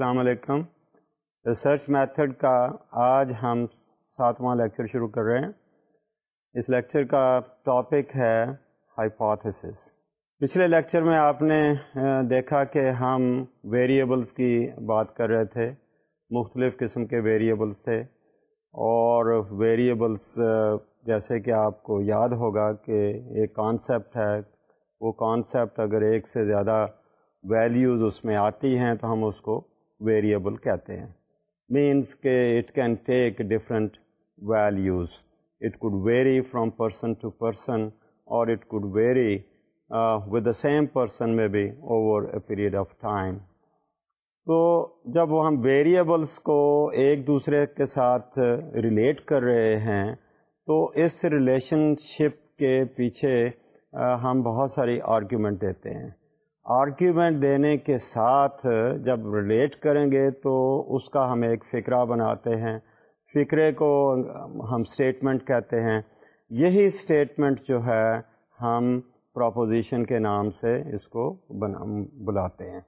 السلام علیکم research method کا آج ہم ساتواں لیکچر شروع کر رہے ہیں اس لیکچر کا ٹاپک ہے ہائپوتھسس پچھلے لیکچر میں آپ نے دیکھا کہ ہم ویریبلس کی بات کر رہے تھے مختلف قسم کے ویریبلس تھے اور ویریبلس جیسے کہ آپ کو یاد ہوگا کہ ایک کانسیپٹ ہے وہ کانسیپٹ اگر ایک سے زیادہ ویلیوز اس میں آتی ہیں تو ہم اس کو ویریبل کہتے ہیں مینس کہ it can take different values it could vary from person to person اور it could vary with the same person میں be over a period of time تو جب وہ ہم ویریبلس کو ایک دوسرے کے ساتھ ریلیٹ کر رہے ہیں تو اس ریلیشن شپ کے پیچھے ہم بہت ساری آرگیومنٹ دیتے ہیں آرگیومنٹ دینے کے ساتھ جب ریلیٹ کریں گے تو اس کا ہم ایک فقرہ بناتے ہیں فقرے کو ہم اسٹیٹمنٹ کہتے ہیں یہی اسٹیٹمنٹ جو ہے ہم پراپوزیشن کے نام سے اس کو بنا بلاتے ہیں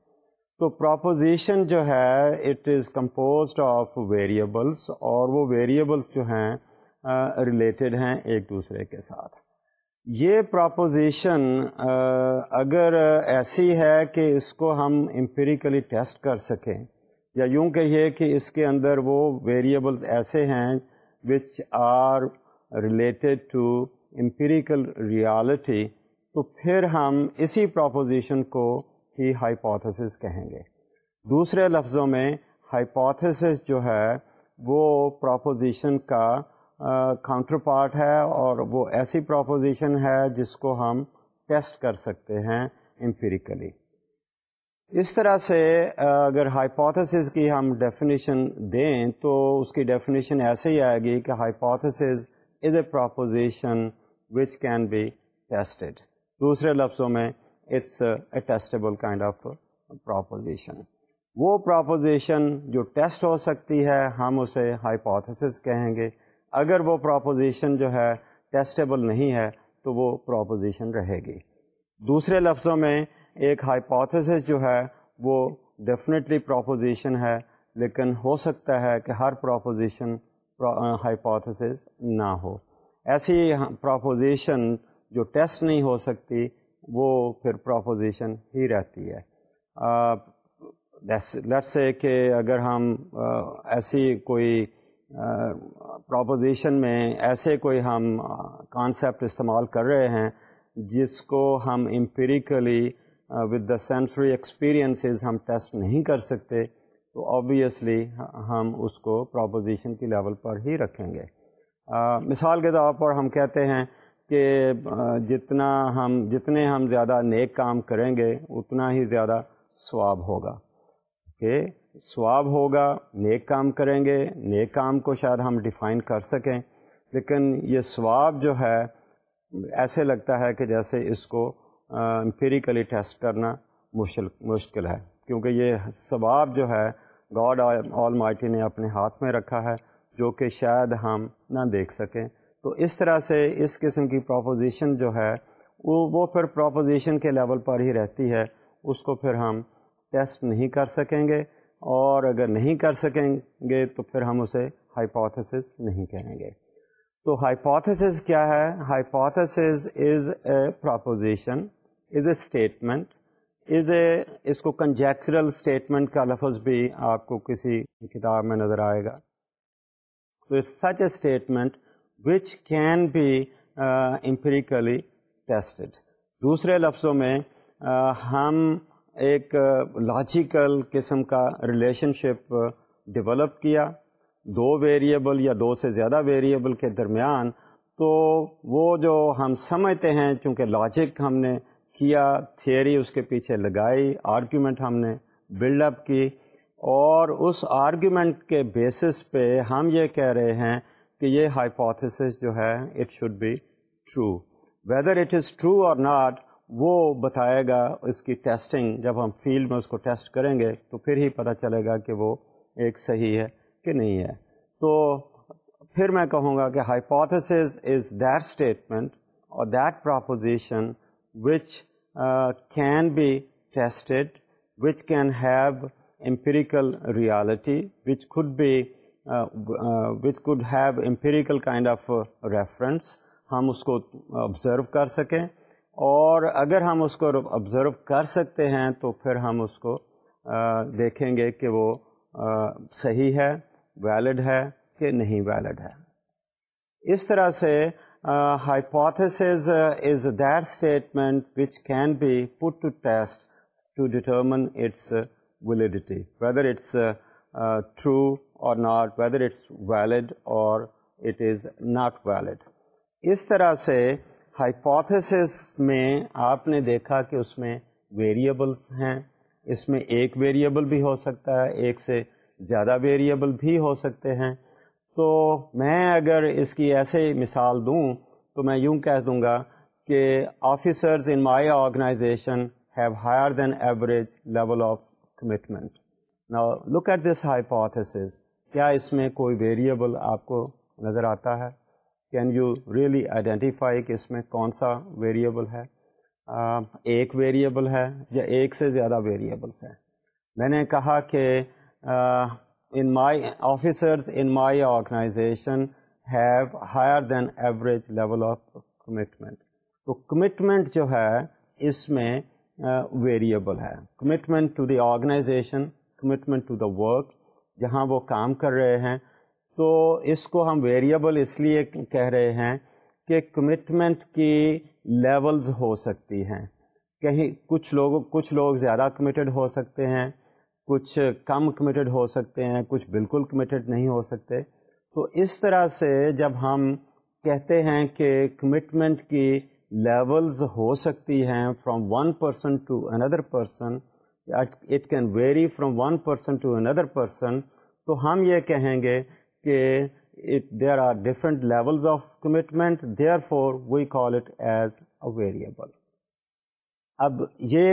تو پراپوزیشن جو ہے it is composed of variables اور وہ ویریبلس جو ہیں ریلیٹڈ ہیں ایک دوسرے کے ساتھ یہ پراپوزیشن اگر ایسی ہے کہ اس کو ہم امپیریکلی ٹیسٹ کر سکیں یا یوں کہیے کہ اس کے اندر وہ ویریبلس ایسے ہیں which are related to empirical reality تو پھر ہم اسی پراپوزیشن کو ہی ہائپوتھسس کہیں گے دوسرے لفظوں میں ہائپوتھسس جو ہے وہ پراپوزیشن کا کاؤنٹر پارٹ ہے اور وہ ایسی پراپوزیشن ہے جس کو ہم ٹیسٹ کر سکتے ہیں امپیریکلی اس طرح سے اگر ہائپوتھسز کی ہم ڈیفینیشن دیں تو اس کی ڈیفینیشن ایسے ہی آئے گی کہ hypothesis is a proposition which can be tested دوسرے لفظوں میں it's a testable kind of proposition وہ پراپوزیشن جو ٹیسٹ ہو سکتی ہے ہم اسے ہائپوتھسز کہیں گے اگر وہ پراپوزیشن جو ہے ٹیسٹیبل نہیں ہے تو وہ پراپوزیشن رہے گی دوسرے لفظوں میں ایک ہائپوتھس جو ہے وہ ڈیفینیٹلی پراپوزیشن ہے لیکن ہو سکتا ہے کہ ہر پراپوزیشن ہائپوتھیس نہ ہو ایسی پراپوزیشن جو ٹیسٹ نہیں ہو سکتی وہ پھر پراپوزیشن ہی رہتی ہے سے کہ اگر ہم ایسی کوئی پروپوزیشن میں ایسے کوئی ہم کانسیپٹ استعمال کر رہے ہیں جس کو ہم empirically with the sensory experiences ہم ٹیسٹ نہیں کر سکتے تو آبویسلی ہم اس کو پروپوزیشن کی لیول پر ہی رکھیں گے مثال کے طور پر ہم کہتے ہیں کہ جتنا ہم جتنے ہم زیادہ نیک کام کریں گے اتنا ہی زیادہ سواب ہوگا کہ ثواب ہوگا نیک کام کریں گے نیک کام کو شاید ہم ڈیفائن کر سکیں لیکن یہ ثواب جو ہے ایسے لگتا ہے کہ جیسے اس کو امپیریکلی ٹیسٹ کرنا مشکل مشکل ہے کیونکہ یہ ثواب جو ہے گاڈ آل مائٹی نے اپنے ہاتھ میں رکھا ہے جو کہ شاید ہم نہ دیکھ سکیں تو اس طرح سے اس قسم کی پروپوزیشن جو ہے وہ وہ پھر پروپوزیشن کے لیول پر ہی رہتی ہے اس کو پھر ہم ٹیسٹ نہیں کر سکیں گے اور اگر نہیں کر سکیں گے تو پھر ہم اسے ہائپوتھسس نہیں کہیں گے تو ہائپوتھسس کیا ہے hypothesis is a proposition is a statement is a اس کو کنجیکچرل اسٹیٹمنٹ کا لفظ بھی آپ کو کسی کتاب میں نظر آئے گا تو such a statement which can be empirically tested دوسرے لفظوں میں uh, ہم ایک لاجیکل قسم کا ریلیشن شپ ڈیولپ کیا دو ویریبل یا دو سے زیادہ ویریبل کے درمیان تو وہ جو ہم سمجھتے ہیں چونکہ لاجک ہم نے کیا تھیوری اس کے پیچھے لگائی آرگیومنٹ ہم نے بلڈ اپ کی اور اس آرگیومنٹ کے بیسس پہ ہم یہ کہہ رہے ہیں کہ یہ ہائپوتھس جو ہے it should be true whether it is true or not وہ بتائے گا اس کی ٹیسٹنگ جب ہم فیلڈ میں اس کو ٹیسٹ کریں گے تو پھر ہی پتہ چلے گا کہ وہ ایک صحیح ہے کہ نہیں ہے تو پھر میں کہوں گا کہ hypothesis is that statement or that proposition which can be tested which can have empirical reality which could be which could have empirical kind of reference ہم اس کو آبزرو کر سکیں اور اگر ہم اس کو آبزرو کر سکتے ہیں تو پھر ہم اس کو دیکھیں گے کہ وہ صحیح ہے ویلڈ ہے کہ نہیں ویلڈ ہے اس طرح سے hypothesis is that statement which can be put to test to determine its validity whether it's true or not whether it's valid or it is not valid اس طرح سے ہائپوس میں آپ نے دیکھا کہ اس میں ویریبلس ہیں اس میں ایک ویریبل بھی ہو سکتا ہے ایک سے زیادہ ویریبل بھی ہو سکتے ہیں تو میں اگر اس کی ایسے مثال دوں تو میں یوں کہہ دوں گا کہ officers in my organisation have higher than average level of commitment نا لک ایٹ دس ہائپوتھس کیا اس میں کوئی ویریبل آپ کو نظر آتا ہے کین یو ریئلی آئیڈینٹیفائی کہ اس میں کون سا ویریبل ہے ایک ویریبل ہے یا ایک سے زیادہ ویریبلس ہیں میں نے کہا کہ in my officers in my organization have higher than average level of commitment تو کمٹمنٹ جو ہے اس میں ویریبل ہے commitment to the organization commitment to the work جہاں وہ کام کر رہے ہیں تو اس کو ہم ویریبل اس لیے کہہ رہے ہیں کہ کمٹمنٹ کی لیولز ہو سکتی ہیں کہیں کچھ لوگ کچھ لوگ زیادہ کمیٹیڈ ہو سکتے ہیں کچھ کم کمیٹیڈ ہو سکتے ہیں کچھ بالکل کمیٹیڈ نہیں ہو سکتے تو اس طرح سے جب ہم کہتے ہیں کہ کمٹمنٹ کی لیولز ہو سکتی ہیں from one person to another person it can vary from one person to another person تو ہم یہ کہیں گے کہ there are different levels of commitment commitment for we call it as a variable اب یہ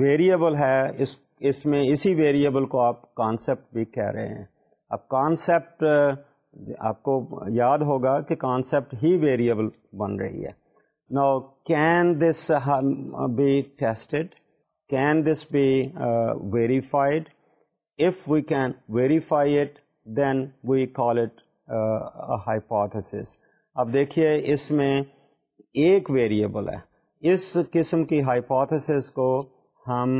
ویریبل ہے اس اس میں اسی ویریبل کو آپ کانسیپٹ بھی کہہ رہے ہیں اب کانسیپٹ آپ کو یاد ہوگا کہ کانسیپٹ ہی ویریبل بن رہی ہے نا can this be tested can this be verified if we can verify it then we call it hypothesis اب دیکھیے اس میں ایک ویریبل ہے اس قسم کی ہائیپوتھسس کو ہم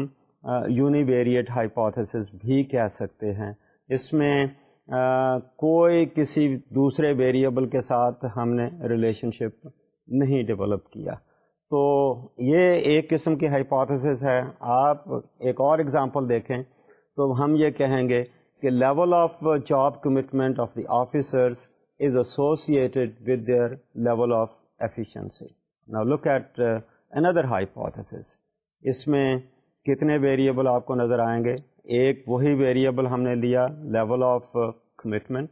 یونیویریٹ ہائیپوتھسس بھی کہہ سکتے ہیں اس میں کوئی کسی دوسرے ویریبل کے ساتھ ہم نے ریلیشن شپ نہیں ڈیولپ کیا تو یہ ایک قسم کی ہائپوتھسس ہے آپ ایک اور اگزامپل دیکھیں تو ہم یہ کہیں گے کہ level of job commitment of the officers is associated with their level of efficiency نا look at another other high اس میں کتنے ویریبل آپ کو نظر آئیں گے ایک وہی ویریبل ہم نے لیا لیول آف کمٹمنٹ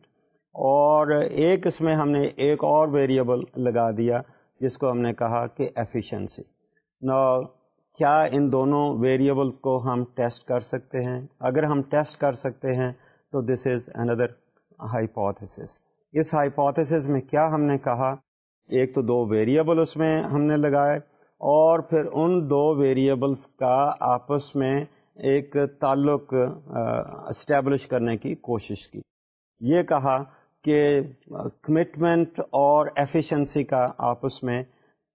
اور ایک اس میں ہم نے ایک اور ویریبل لگا دیا جس کو ہم نے کہا کہ ایفیشنسی نا کیا ان دونوں ویریبل کو ہم ٹیسٹ کر سکتے ہیں اگر ہم ٹیسٹ کر سکتے ہیں تو دس از اندر ہائپوتھسس اس ہائپوتھسس میں کیا ہم نے کہا ایک تو دو ویریبل اس میں ہم نے لگائے اور پھر ان دو ویریبلس کا آپس میں ایک تعلق اسٹیبلش کرنے کی کوشش کی یہ کہا کہ کمٹمنٹ اور ایفیشنسی کا آپس میں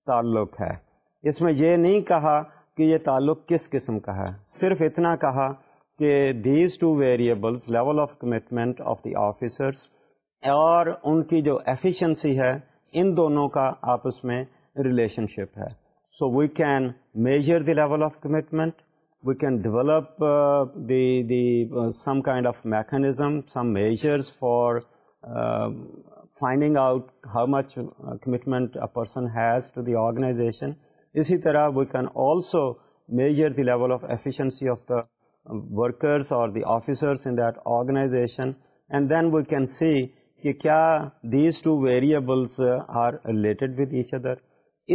تعلق ہے اس میں یہ نہیں کہا کہ یہ تعلق کس قسم کا ہے صرف اتنا کہا کہ these two variables level of commitment of the officers اور ان کی جو ایفیشنسی ہے ان دونوں کا آپس میں ریلیشن شپ ہے so we can measure the level of commitment we can develop the the some kind of mechanism some measures for finding out how much commitment a person has to the organisation اسی طرح we can also measure the level of efficiency of the workers اور the officers in that organisation and then we can see کہ کیا these two variables are related with each other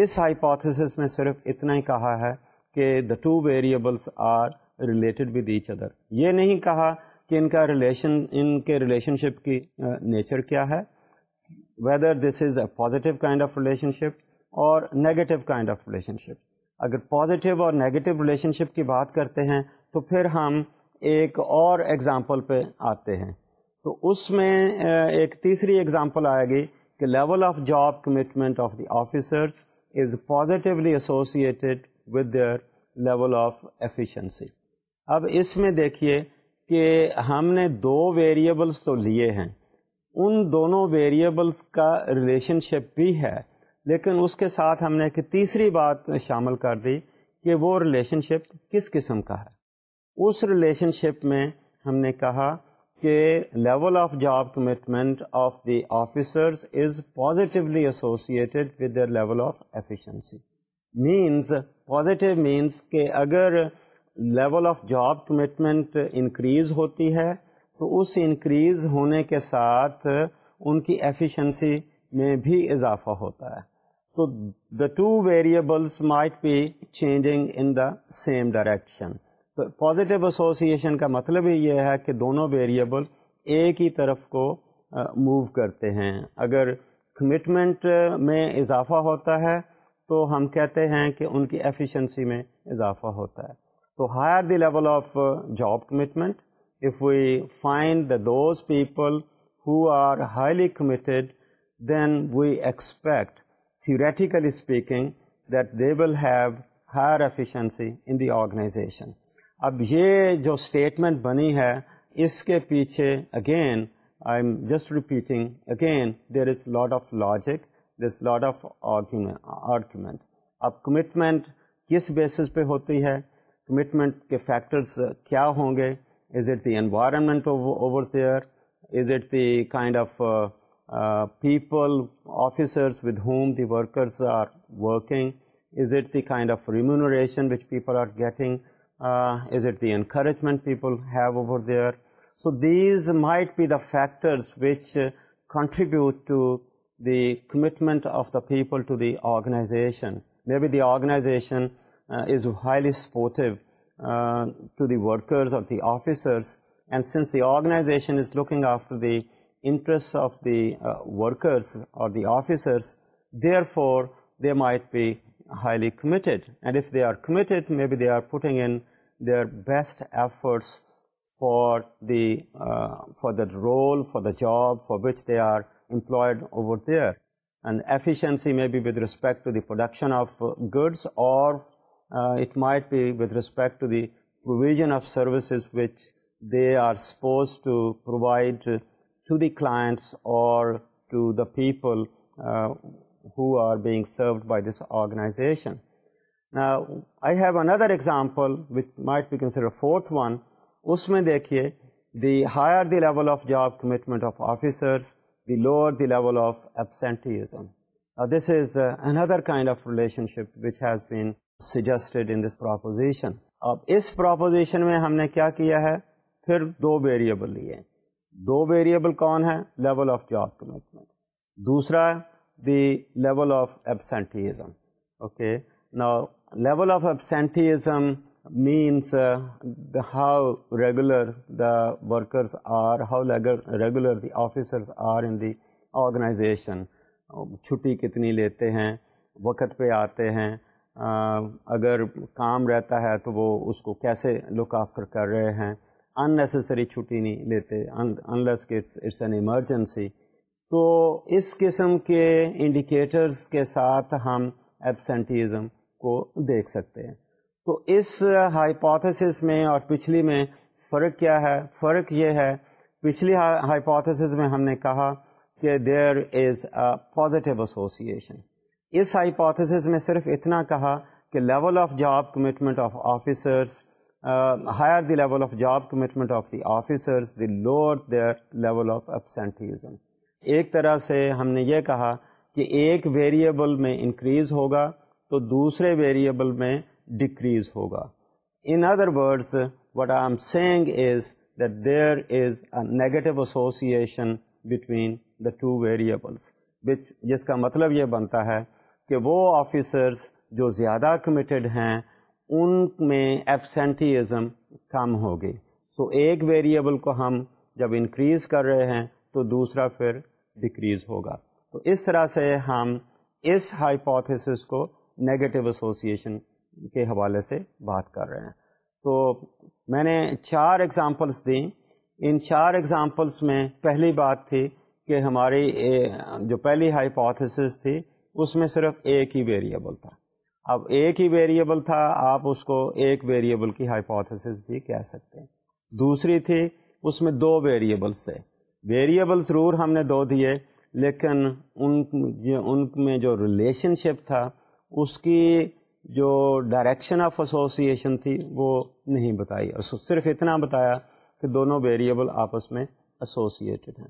us hypotheses میں صرف اتنا ہی کہا ہے کہ the two variables are related with each other یہ نہیں کہا کہ ان کا ریلیشن ان کے ریلیشن شپ کی نیچر uh, کیا ہے whether this is a positive kind of relationship or negative kind of relationship اگر پازیٹیو اور نیگیٹو ریلیشن شپ کی بات کرتے ہیں تو پھر ہم ایک اور ایگزامپل پہ آتے ہیں تو اس میں ایک تیسری ایگزامپل آئے گی کہ level of job commitment of the officers is positively associated with their level of efficiency اب اس میں دیکھیے کہ ہم نے دو ویریبلس تو لیے ہیں ان دونوں ویریبلس کا ریلیشن شپ بھی ہے لیکن اس کے ساتھ ہم نے ایک تیسری بات شامل کر دی کہ وہ ریلیشن شپ کس قسم کا ہے اس ریلیشن شپ میں ہم نے کہا کہ level of job commitment of the officers is positively associated with the level of efficiency means positive means کہ اگر level of job commitment increase ہوتی ہے تو اس انکریز ہونے کے ساتھ ان کی ایفیشنسی میں بھی اضافہ ہوتا ہے تو the two variables might be changing in the same direction تو پازیٹیو ایسوسیشن کا مطلب ہی یہ ہے کہ دونوں ویریبل ایک ہی طرف کو موو کرتے ہیں اگر کمٹمنٹ میں اضافہ ہوتا ہے تو ہم کہتے ہیں کہ ان کی ایفیشنسی میں اضافہ ہوتا ہے تو higher the level of job commitment if we find the those people who are highly committed then we expect theoretically speaking that they will have higher efficiency in the organisation اب یہ جو statement بنی ہے اس کے پیچھے again I am just repeating again there is lot of logic there is lot of argument اب commitment کس بیسس پہ ہوتی ہے کمٹمنٹ کے فیکٹرس کیا ہوں گے is it the environment over there is it the kind of people, officers with whom the workers are working? Is it the kind of remuneration which people are getting? Uh, is it the encouragement people have over there? So these might be the factors which uh, contribute to the commitment of the people to the organization. Maybe the organization uh, is highly supportive to the workers or the officers, and since the organization is looking after the interests of the uh, workers or the officers, therefore they might be highly committed. And if they are committed, maybe they are putting in their best efforts for the uh, role, for the job for which they are employed over there. And efficiency may be with respect to the production of uh, goods, or it might be with respect to the provision of services which they are supposed to provide دیکھیے ہم نے کیا ہے پھر دو variable لیے دو variable کون ہیں level of job commitment دوسرا the level of absenteeism okay نا level of absenteeism means how regular the workers are how regular the officers are in the organization چھٹی کتنی لیتے ہیں وقت پہ آتے ہیں اگر کام رہتا ہے تو وہ اس کو کیسے لک آفٹر کر رہے ہیں ان نیسسری چھٹی نہیں لیتے تو اس قسم کے انڈیکیٹرز کے ساتھ ہم ایبسنٹیزم کو دیکھ سکتے ہیں تو اس ہائپوتھسس میں اور پچھلی میں فرق کیا ہے فرق یہ ہے پچھلی ہائپوتھسس میں ہم نے کہا کہ there is a positive association us hypothesis میں صرف اتنا کہا کہ level of job commitment of officers higher label of job commitment of the officers the level of absenteeism ایک طرح سے ہم نے یہ کہا کہ ایک ویریبل میں انکریز ہوگا تو دوسرے ویریبل میں ڈکریز ہوگا in other words what I am saying is that there is a negative association between the two variables جس کا مطلب یہ بنتا ہے کہ وہ آفیسرز جو زیادہ کمیٹیڈ ہیں ان میں ایبسینٹیزم کم ہوگی سو so ایک ویریبل کو ہم جب انکریز کر رہے ہیں تو دوسرا پھر ڈکریز ہوگا تو اس طرح سے ہم اس ہائپوتھسس کو نگیٹو ایسوسیشن کے حوالے سے بات کر رہے ہیں تو میں نے چار ایگزامپلس دیں ان چار ایگزامپلس میں پہلی بات تھی کہ ہماری جو پہلی ہائپوتھسس تھی اس میں صرف ایک ہی ویریبل تھا اب ایک ہی ویریبل تھا آپ اس کو ایک ویریبل کی ہائپوتھس بھی کہہ سکتے ہیں دوسری تھی اس میں دو ویریبلس تھے ویریبل ضرور ہم نے دو دیے لیکن ان ان میں جو ریلیشن شپ تھا اس کی جو ڈائریکشن آف ایسوسیشن تھی وہ نہیں بتائی صرف اتنا بتایا کہ دونوں ویریبل آپس میں ایسوسیٹڈ ہیں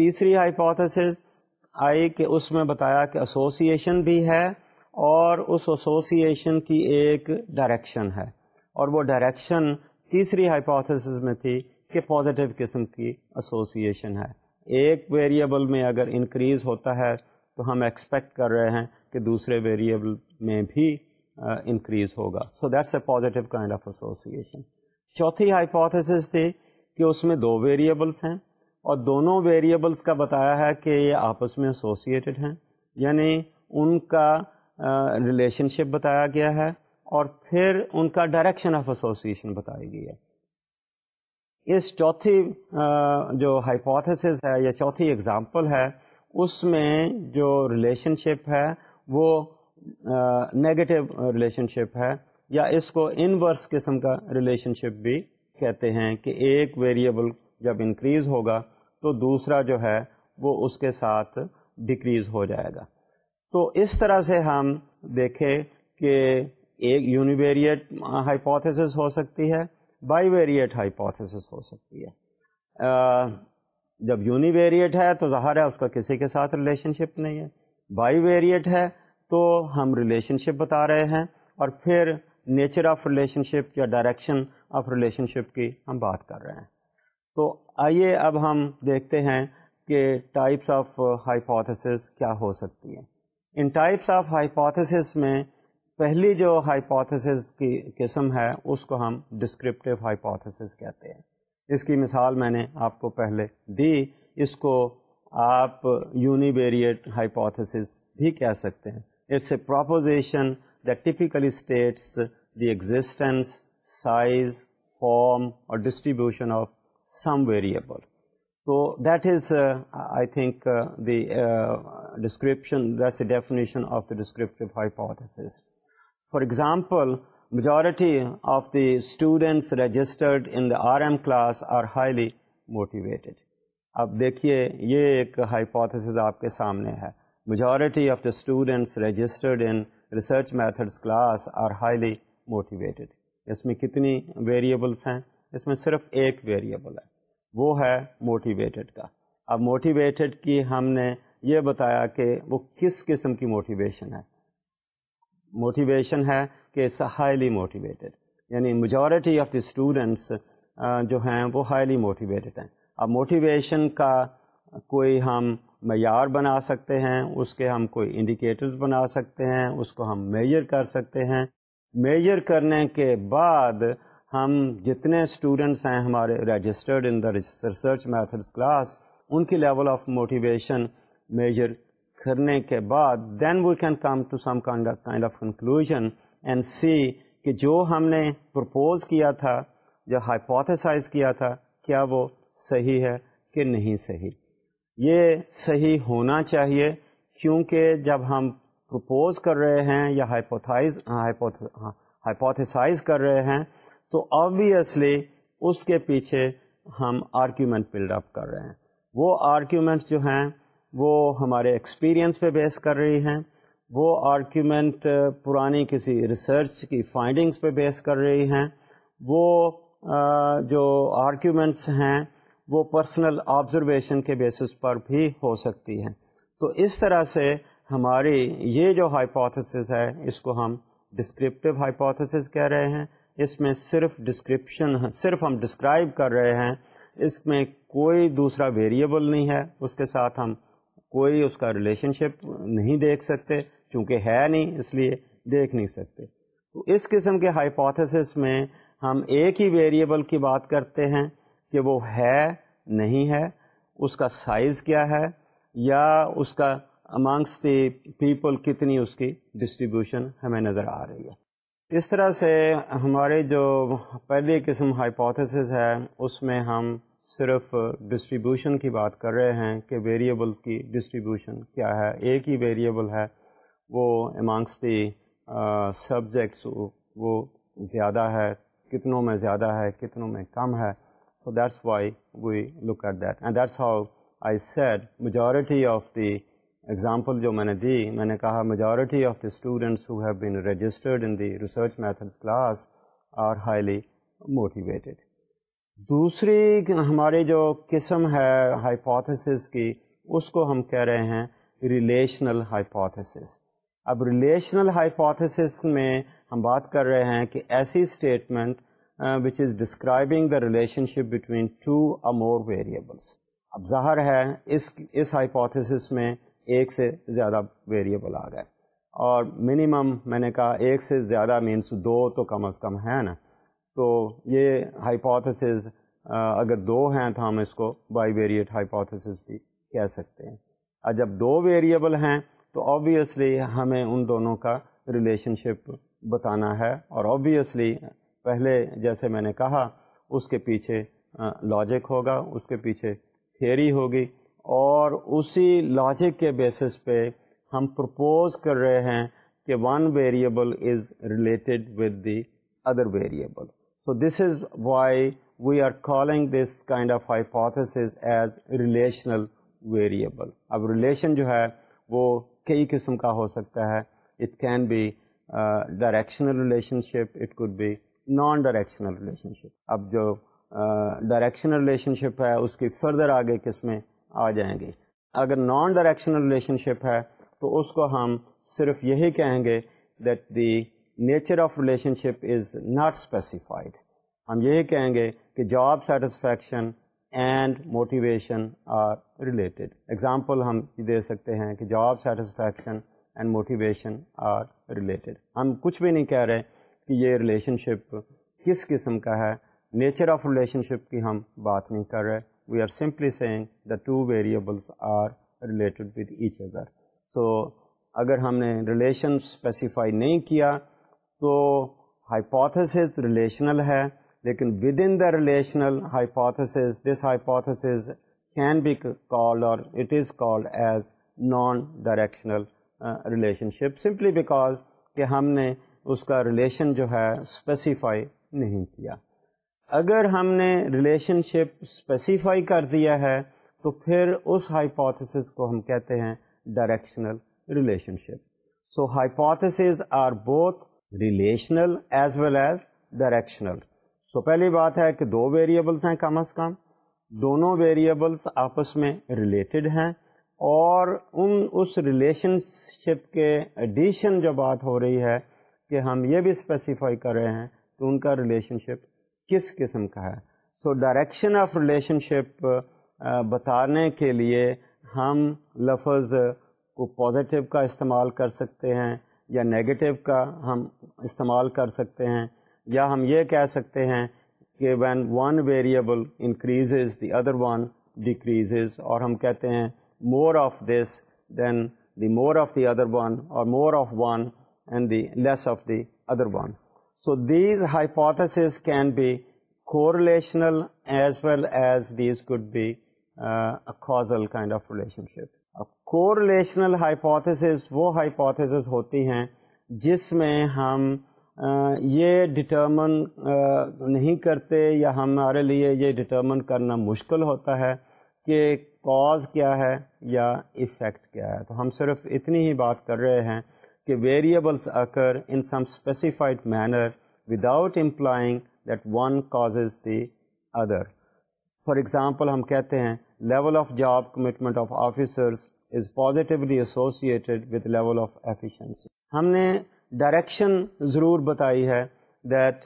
تیسری ہائپوتھس آئی کہ اس میں بتایا کہ ایسوسیشن بھی ہے اور اس ایسوسیشن کی ایک ڈائریکشن ہے اور وہ ڈائریکشن تیسری ہائپوتھس میں تھی کہ پازیٹیو قسم کی ایسوسیشن ہے ایک ویریبل میں اگر انکریز ہوتا ہے تو ہم ایکسپیکٹ کر رہے ہیں کہ دوسرے ویریبل میں بھی انکریز ہوگا so that's a positive kind of association چوتھی ہائیپوتھیس تھی کہ اس میں دو ویریبلس ہیں اور دونوں ویریبلس کا بتایا ہے کہ یہ آپس میں ایسوسیٹڈ ہیں یعنی ان کا ریلیشن شپ بتایا گیا ہے اور پھر ان کا ڈائریکشن آف ایسوسیشن بتائی گئی ہے اس چوتھی جو ہائپوتھس ہے یا چوتھی ایگزامپل ہے اس میں جو ریلیشن شپ ہے وہ نگیٹو ریلیشن شپ ہے یا اس کو انورس قسم کا ریلیشن شپ بھی کہتے ہیں کہ ایک ویریبل جب انکریز ہوگا تو دوسرا جو ہے وہ اس کے ساتھ ڈکریز ہو جائے گا تو اس طرح سے ہم دیکھیں کہ ایک یونیویریٹ ہائیپوتھیس ہو سکتی ہے بائی ویریٹ ہائپوتھس ہو سکتی ہے جب یونیویریٹ ہے تو ظاہر ہے اس کا کسی کے ساتھ ریلیشن شپ نہیں ہے بائی ویریٹ ہے تو ہم ریلیشن شپ بتا رہے ہیں اور پھر نیچر آف ریلیشن شپ یا ڈائریکشن آف ریلیشن شپ کی ہم بات کر رہے ہیں تو آئیے اب ہم دیکھتے ہیں کہ ٹائپس آف ہائپوتھس کیا ہو سکتی ہیں ان ٹائپس آف ہائپوتھسس میں پہلی جو ہائپوتھسس کی قسم ہے اس کو ہم ڈسکرپٹیو ہائپوتھسس کہتے ہیں اس کی مثال میں نے آپ کو پہلے دی اس کو آپ یونیویریٹ ہائپوتھسس بھی کہہ سکتے ہیں it's a proposition typically states the existence size form اور ڈسٹریبیوشن آف سم ویریبل تو that is I think the description of the descriptive hypothesis for example majority of the students registered انسلی motivated اب دیکھیے یہ ایک آپ کے سامنے ہے majority of the students registered in research methods class are highly motivated اس میں کتنی ویریبلس ہیں اس میں صرف ایک ویریبل ہے وہ ہے موٹیویٹیڈ کا اب موٹیویٹیڈ کی ہم نے یہ بتایا کہ وہ کس قسم کی موٹیویشن ہے موٹیویشن ہے کہ ہائیلی موٹیویٹیڈ یعنی میجورٹی آف دی اسٹوڈنٹس جو ہیں وہ ہائیلی موٹیویٹیڈ ہیں اب موٹیویشن کا کوئی ہم معیار بنا سکتے ہیں اس کے ہم کوئی انڈیکیٹرز بنا سکتے ہیں اس کو ہم میجر کر سکتے ہیں میجر کرنے کے بعد ہم جتنے اسٹوڈنٹس ہیں ہمارے registered in the research methods class ان کی لیول آف موٹیویشن میجر کرنے کے بعد then we can come to some kind kind of conclusion and see کہ جو ہم نے پرپوز کیا تھا جو ہائپوتھسائز کیا تھا کیا وہ صحیح ہے کہ نہیں صحیح یہ صحیح ہونا چاہیے کیونکہ جب ہم پرپوز کر رہے ہیں یا ہائپوتھائز ہائپوتھسائز کر رہے ہیں تو آبویسلی اس کے پیچھے ہم آرگیومنٹ بلڈ اپ کر رہے ہیں وہ آرگیومنٹ جو ہیں وہ ہمارے ایکسپیرینس پہ بیس کر رہی ہیں وہ آرکیومنٹ پرانی کسی ریسرچ کی فائنڈنگس پہ بیس کر رہی ہیں وہ جو آرکیومنٹس ہیں وہ پرسنل آبزرویشن کے بیسس پر بھی ہو سکتی ہیں تو اس طرح سے ہماری یہ جو ہائپوتھسز ہے اس کو ہم ڈسکرپٹیو ہائپوتھسز کہہ رہے ہیں اس میں صرف ڈسکرپشن صرف ہم ڈسکرائب کر رہے ہیں اس میں کوئی دوسرا ویریبل نہیں ہے اس کے ساتھ ہم کوئی اس کا ریلیشن شپ نہیں دیکھ سکتے چونکہ ہے نہیں اس لیے دیکھ نہیں سکتے تو اس قسم کے ہائپوتھسس میں ہم ایک ہی ویریبل کی بات کرتے ہیں کہ وہ ہے نہیں ہے اس کا سائز کیا ہے یا اس کا امانگس دی پیپل کتنی اس کی ڈسٹریبیوشن ہمیں نظر آ رہی ہے اس طرح سے ہمارے جو پہلی قسم ہائپوتھسز ہے اس میں ہم صرف ڈسٹریبیوشن کی بات کر رہے ہیں کہ ویریبلس کی ڈسٹریبیوشن کیا ہے ایک ہی ویریبل ہے وہ امانگس دی سبجیکٹس وہ زیادہ ہے کتنوں میں زیادہ ہے کتنوں میں کم ہے so that's that's why we look at that and how I said majority of the example جو میں نے دی میں نے کہا majority of the students who have been registered in the research methods class are highly motivated دوسری ہماری جو قسم ہے ہائپوتھسس کی اس کو ہم کہہ رہے ہیں ریلیشنل ہائپوتھسس اب ریلیشنل ہائپوتھسس میں ہم بات کر رہے ہیں کہ ایسی statement which is describing the relationship between two or more variables اب ظاہر ہے اس اس ہائپوتھسس میں ایک سے زیادہ ویریبل آ گئے اور منیمم میں نے کہا ایک سے زیادہ مینس دو تو کم از کم ہے نا تو یہ ہائپوتھسز اگر دو ہیں تو ہم اس کو بائی ویریٹ ہائپوتھسس بھی کہہ سکتے ہیں اور جب دو ویریبل ہیں تو آبویسلی ہمیں ان دونوں کا ریلیشن شپ بتانا ہے اور آبویسلی پہلے جیسے میں نے کہا اس کے پیچھے لاجک ہوگا اس کے پیچھے تھیری ہوگی اور اسی لاجک کے بیسس پہ ہم پرپوز کر رہے ہیں کہ one variable is related with the other variable so this is why we are calling this kind of hypothesis as relational variable اب ریلیشن جو ہے وہ کئی قسم کا ہو سکتا ہے it can be directional relationship it could be non directional relationship اب جو ڈائریکشنل ریلیشن شپ ہے اس کی فردر آگے قسمیں آ جائیں گی اگر نان ڈائریکشنل ریلیشن شپ ہے تو اس کو ہم صرف یہی کہیں گے that the nature of relationship is not specified ہم یہی کہیں گے کہ job satisfaction and motivation are related example ہم یہ دے سکتے ہیں کہ job satisfaction and motivation are related ہم کچھ بھی نہیں کہہ رہے کہ یہ ریلیشن شپ کس قسم کا ہے نیچر آف ریلیشن شپ کی ہم بات نہیں کر رہے we are simply saying the two variables are related with each other so اگر ہم نے ریلیشن اسپیسیفائی نہیں کیا تو ہائپوتھس ریلیشنل ہے لیکن with in the relational hypothesis this hypothesis can be called or it is called as non directional relationship simply because کہ ہم نے اس کا ریلیشن جو ہے اسپیسیفائی نہیں کیا اگر ہم نے ریلیشن شپ اسپیسیفائی کر دیا ہے تو پھر اس ہائپوتھیس کو ہم کہتے ہیں directional relationship so hypotheses are both relational as well as directional so پہلی بات ہے کہ دو ویریبلس ہیں کم از کم دونوں ویریبلس آپس میں ریلیٹڈ ہیں اور ان اس ریلیشن شپ کے ایڈیشن جو بات ہو رہی ہے کہ ہم یہ بھی اسپیسیفائی کر رہے ہیں کہ ان کا ریلیشن شپ کس قسم کا ہے so direction of relationship بتانے کے لیے ہم لفظ کو پازیٹیو کا استعمال کر سکتے ہیں یا نگیٹیو کا ہم استعمال کر سکتے ہیں یا ہم یہ کہہ سکتے ہیں کہ when one variable increases the other one decreases اور ہم کہتے ہیں more of this then the more of the other one or more of one and the less of the other one so these hypotheses can be correlational as well as these could be causal kind of relationship اب correlational hypotheses وہ hypothesis ہوتی ہیں جس میں ہم یہ determine نہیں کرتے یا ہمارے لیے یہ ڈٹرمن کرنا مشکل ہوتا ہے کہ کاز کیا ہے یا افیکٹ کیا ہے تو ہم صرف اتنی ہی بات کر رہے ہیں کہ variables occur in some specified manner without implying that one cause is the other for example ہم کہتے ہیں level of job commitment of officers is positively associated with level of efficiency ہم نے ڈائریکشن ضرور بتائی ہے that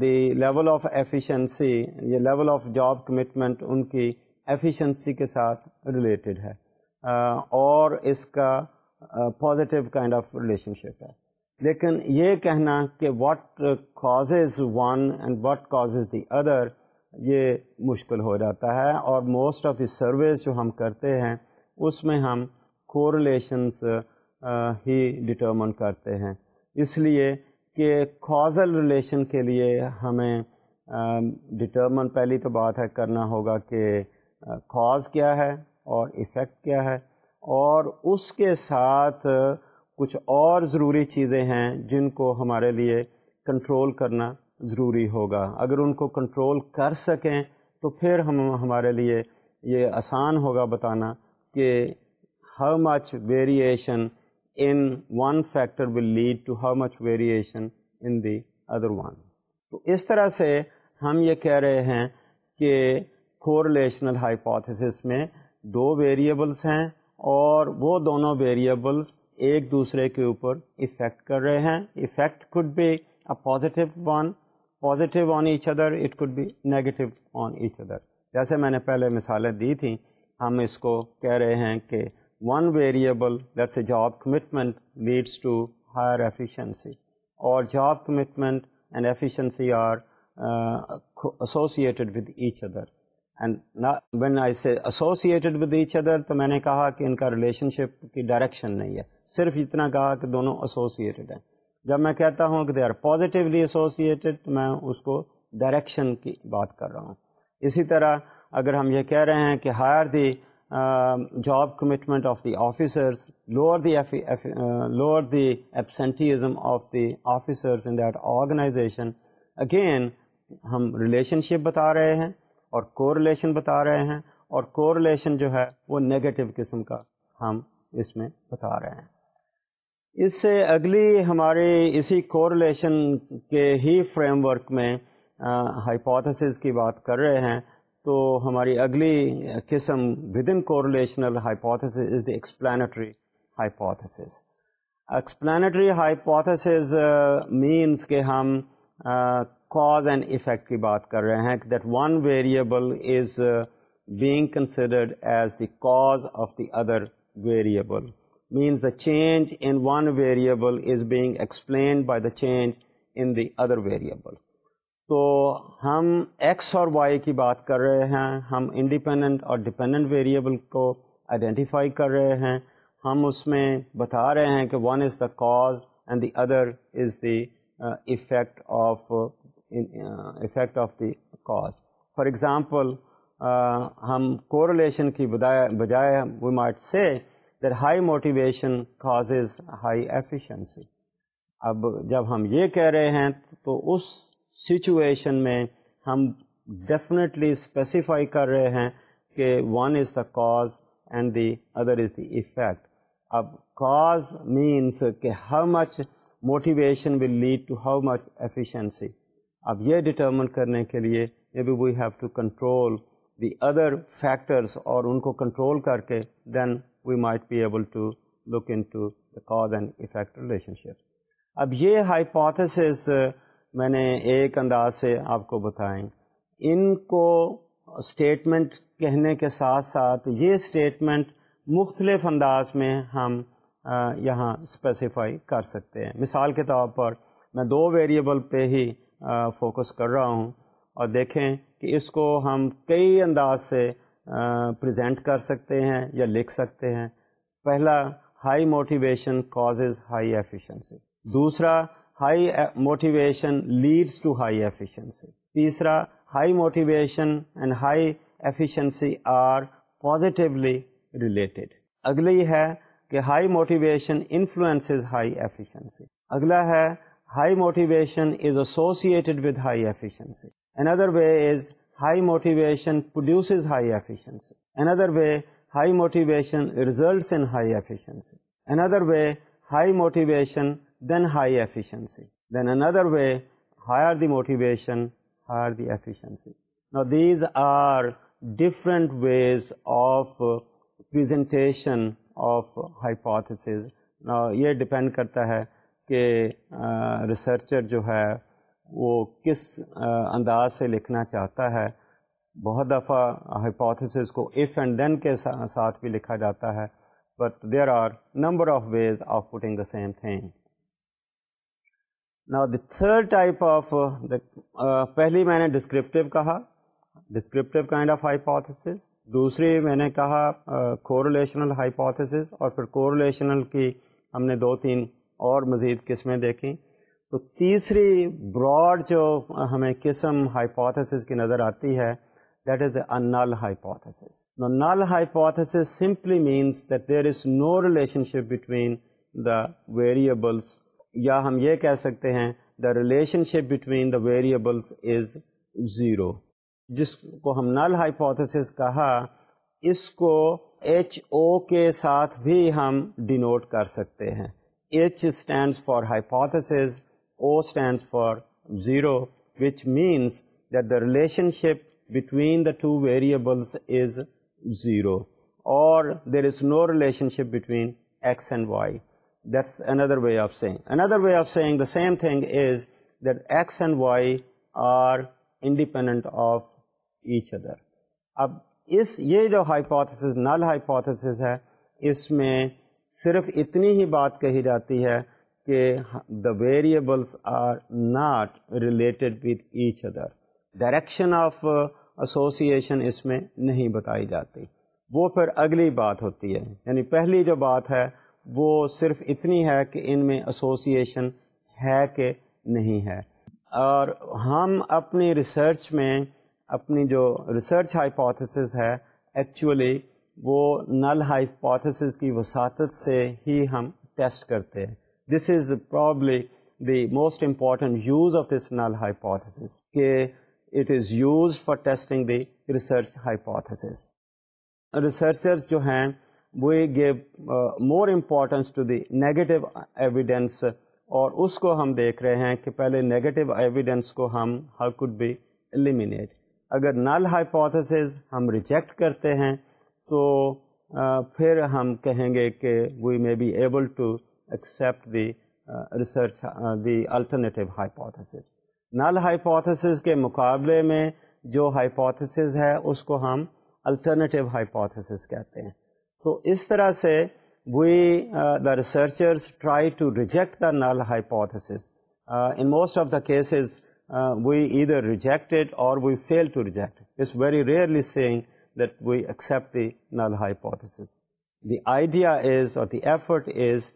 the level of efficiency یا level of job commitment ان کی ایفیشنسی کے ساتھ ریلیٹڈ ہے uh, اور اس کا positive kind of relationship ہے لیکن یہ کہنا کہ what causes one and what causes the other یہ مشکل ہو جاتا ہے اور موسٹ آف دی سرویز جو ہم کرتے ہیں اس میں ہم کو ریلیشنس uh, ہی ڈٹرمن کرتے ہیں اس لیے کہ کازل ریلیشن کے لیے ہمیں ڈٹرمن پہلی تو بات ہے کرنا ہوگا کہ کاز کیا ہے اور افیکٹ کیا ہے اور اس کے ساتھ کچھ اور ضروری چیزیں ہیں جن کو ہمارے لیے کنٹرول کرنا ضروری ہوگا اگر ان کو کنٹرول کر سکیں تو پھر ہم ہمارے لیے یہ آسان ہوگا بتانا کہ how much variation in one factor will lead to how much variation in the other one تو اس طرح سے ہم یہ کہہ رہے ہیں کہ کھورلیشنل ہائپوتھس میں دو ویریبلس ہیں اور وہ دونوں ویریبلس ایک دوسرے کے اوپر افیکٹ کر رہے ہیں affect could be a positive one positive on each other it could be negative on each other جیسے میں نے پہلے مثالیں دی تھیں ہم اس کو کہہ رہے ہیں کہ one variable job commitment leads to higher efficiency or job commitment and ایفیشنسیڈ with each other اینڈیٹیڈ with each other تو میں نے کہا کہ ان کا ریلیشن شپ کی ڈائریکشن نہیں ہے صرف اتنا کہا کہ دونوں اسوسیٹیڈ ہیں جب میں کہتا ہوں کہ دے آر پازیٹیولی اسوسیئٹڈ تو میں اس کو ڈائریکشن کی بات کر رہا ہوں اسی طرح اگر ہم یہ کہہ رہے ہیں کہ higher the job commitment of the officers the lower the absenteeism of the officers in that organization again ہم ریلیشن شپ بتا رہے ہیں اور کو ریلیشن بتا رہے ہیں اور کو ریلیشن جو ہے وہ نگیٹو قسم کا ہم اس میں بتا رہے ہیں اس سے اگلی ہماری اسی کو ریلیشن کے ہی فریم ورک میں ہائپوتھس uh, کی بات کر رہے ہیں تو ہماری اگلی قسم within correlational hypothesis is the explanatory hypothesis explanatory hypothesis means کہ ہم کاز اینڈ افیکٹ کی بات کر رہے ہیں that one variable is being considered as the cause of the other variable means the change in one variable is being explained by the change in the other variable تو ہم X اور Y کی بات کر رہے ہیں ہم independent اور ڈیپینڈنٹ ویریبل کو آئیڈینٹیفائی کر رہے ہیں ہم اس میں بتا رہے ہیں کہ one is the cause and the other is the effect of effect of the cause for example ہم کو کی بجائے we might say that high motivation causes high efficiency اب جب ہم یہ کہہ رہے ہیں تو اس سچویشن میں ہم ڈیفینیٹلی اسپیسیفائی کر رہے ہیں کہ one is the cause and the other is the effect اب کاز مینس کہ how much motivation will lead to how much efficiency اب یہ ڈٹرمن کرنے کے لیے be we have to control the other factors اور ان کو کنٹرول کر کے then we might be able to look into the cause and effect relationship اب یہ ہائپوتھس میں نے ایک انداز سے آپ کو بتائیں ان کو اسٹیٹمنٹ کہنے کے ساتھ ساتھ یہ اسٹیٹمنٹ مختلف انداز میں ہم یہاں اسپیسیفائی کر سکتے ہیں مثال کے طور پر میں دو ویریبل پہ ہی فوکس کر رہا ہوں اور دیکھیں کہ اس کو ہم کئی انداز سے پریزنٹ کر سکتے ہیں یا لکھ سکتے ہیں پہلا high motivation causes high efficiency دوسرا high motivation leads to high efficiency تیسرا high motivation and high efficiency are positively related اگلی ہے کہ high motivation influences high efficiency اگلا ہے high motivation is associated with high efficiency another way is high motivation produces high efficiency another way high motivation results in high efficiency another way high motivation then high efficiency then another way high are the motivation high are the efficiency no these are different ways of presentation of hypotheses نا یہ depend کرتا ہے کہ researcher جو ہے وہ کس انداز سے لکھنا چاہتا ہے بہت دفعہ ہائیپوتھیسز کو ایف اینڈ دین کے ساتھ بھی لکھا جاتا ہے but there are number of ways of putting the same thing نا دی تھرڈ ٹائپ آف پہلی میں نے ڈسکرپٹیو کہا ڈسکرپٹیو کائنڈ آف ہائپوتھس دوسری میں نے کہا کورولیشنل uh, ہائپوتھس اور پھر کورولیشنل کی ہم نے دو تین اور مزید قسمیں دیکھیں تو تیسری براڈ جو ہمیں قسم ہائپوتھیس کی نظر آتی ہے that is a an null null hypothesis simply means that there is no relationship between the variables یا ہم یہ کہہ سکتے ہیں the relationship between the variables is zero جس کو ہم نل ہائپوتھس کہا اس کو ایچ او کے ساتھ بھی ہم ڈینوٹ کر سکتے ہیں H stands for hypothesis O stands for zero which means that the relationship between the two variables is zero اور there is no relationship between X and Y that's another way of saying another way of saying the same thing is that X and Y are independent of each other اب اس یہ جو hypotheses null hypotheses ہے اس میں صرف اتنی ہی بات کہی جاتی ہے کہ the variables are not related with each other direction of association اس میں نہیں بتائی جاتی وہ پھر اگلی بات ہوتی ہے یعنی پہلی جو بات ہے وہ صرف اتنی ہے کہ ان میں ایسوسیشن ہے کہ نہیں ہے اور ہم اپنی ریسرچ میں اپنی جو ریسرچ ہائپوتھسز ہے ایکچولی وہ نل ہائپوتھسز کی وساتت سے ہی ہم ٹیسٹ کرتے ہیں this is probably the most important use of this null hypothesis کہ it is use for testing the research hypothesis researchers جو ہیں we give more importance to the negative evidence اور اس کو ہم دیکھ رہے ہیں کہ پہلے نگیٹو ایویڈینس کو ہم ہاؤ کوڈ بی ایلیمینیٹ اگر نل ہائپوتھس ہم ریجیکٹ کرتے ہیں تو پھر ہم کہیں گے کہ we may be able to accept the research the alternative hypothesis null hypothesis کے مقابلے میں جو ہائپوتھس ہے اس کو ہم الٹرنیٹیو ہائپوتھس کہتے ہیں تو اس طرح سے we the researchers try to reject the null hypothesis in most of the cases we either rejected or we fail to reject it's very rarely that we accept the null the idea is or the effort is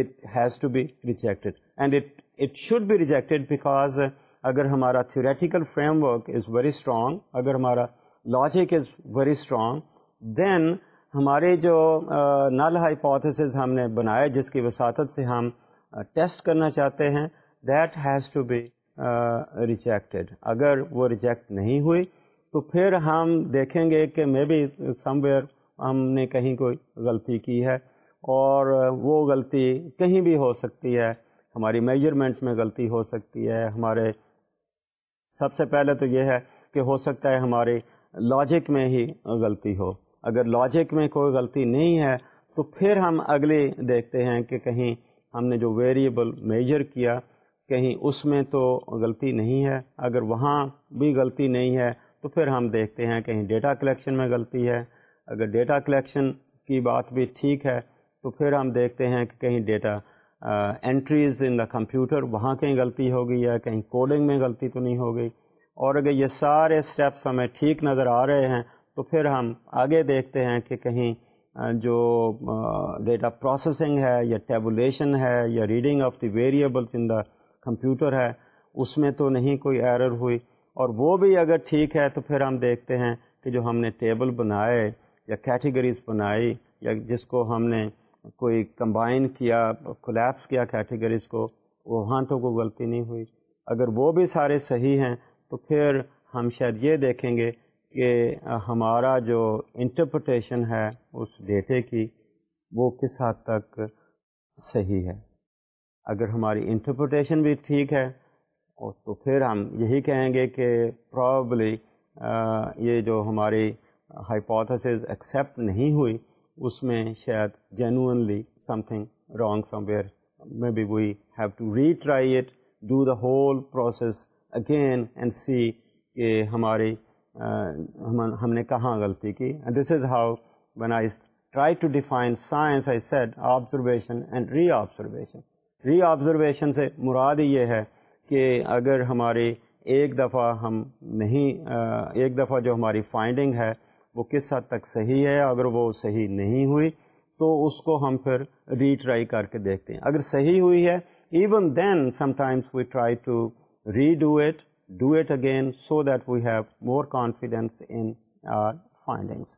it has to be rejected and it should be rejected because اگر ہمارا theoretical framework is very strong اگر ہمارا logic is very strong then ہمارے جو نل hypothesis ہم نے بنائے جس کی وساطت سے ہم ٹیسٹ کرنا چاہتے ہیں that has to be rejected اگر وہ ریجیکٹ نہیں ہوئی تو پھر ہم دیکھیں گے کہ مے بی سم ویئر ہم نے کہیں کوئی غلطی کی ہے اور وہ غلطی کہیں بھی ہو سکتی ہے ہماری میجرمنٹ میں غلطی ہو سکتی ہے ہمارے سب سے پہلے تو یہ ہے کہ ہو سکتا ہے ہماری لاجک میں ہی غلطی ہو اگر لاجک میں کوئی غلطی نہیں ہے تو پھر ہم اگلے دیکھتے ہیں کہ کہیں ہم نے جو ویریبل میجر کیا کہیں اس میں تو غلطی نہیں ہے اگر وہاں بھی غلطی نہیں ہے تو پھر ہم دیکھتے ہیں کہیں ڈیٹا کلیکشن میں غلطی ہے اگر ڈیٹا کلیکشن کی بات بھی ٹھیک ہے تو پھر ہم دیکھتے ہیں کہ کہیں data entries in the computer وہاں کہیں غلطی ہو گئی ہے کہیں کوڈنگ میں غلطی تو نہیں ہو گئی اور اگر یہ سارے اسٹیپس ہمیں ٹھیک نظر آ رہے ہیں تو پھر ہم آگے دیکھتے ہیں کہ کہیں جو ڈیٹا پروسیسنگ ہے یا ٹیبولیشن ہے یا reading of the variables in the computer ہے اس میں تو نہیں کوئی ایرر ہوئی اور وہ بھی اگر ٹھیک ہے تو پھر ہم دیکھتے ہیں کہ جو ہم نے ٹیبل بنائے یا کیٹیگریز بنائی یا جس کو ہم نے کوئی کمبائن کیا کولیپس کیا کیٹیگریز کو وہاں تو کوئی غلطی نہیں ہوئی اگر وہ بھی سارے صحیح ہیں تو پھر ہم شاید یہ دیکھیں گے کہ ہمارا جو انٹرپٹیشن ہے اس ڈیٹے کی وہ کس حد تک صحیح ہے اگر ہماری انٹرپریٹیشن بھی ٹھیک ہے تو پھر ہم یہی کہیں گے کہ پرابلی یہ جو ہماری ہائپوتھسز ایکسیپٹ نہیں ہوئی اس میں شاید genuinely something wrong somewhere maybe we have to retry it do the whole process again and see کہ ہماری ہم نے کہاں غلطی کی this is how one I try to define science I said observation and reobservation reobservation سے مراد یہ ہے کہ اگر ہماری ایک دفعہ ہم نہیں ایک دفعہ جو ہماری فائنڈنگ ہے وہ کس حد تک صحیح ہے اگر وہ صحیح نہیں ہوئی تو اس کو ہم پھر ری ٹرائی کر کے دیکھتے ہیں اگر صحیح ہوئی ہے even then sometimes we try to redo it do it again so that we have more confidence in our findings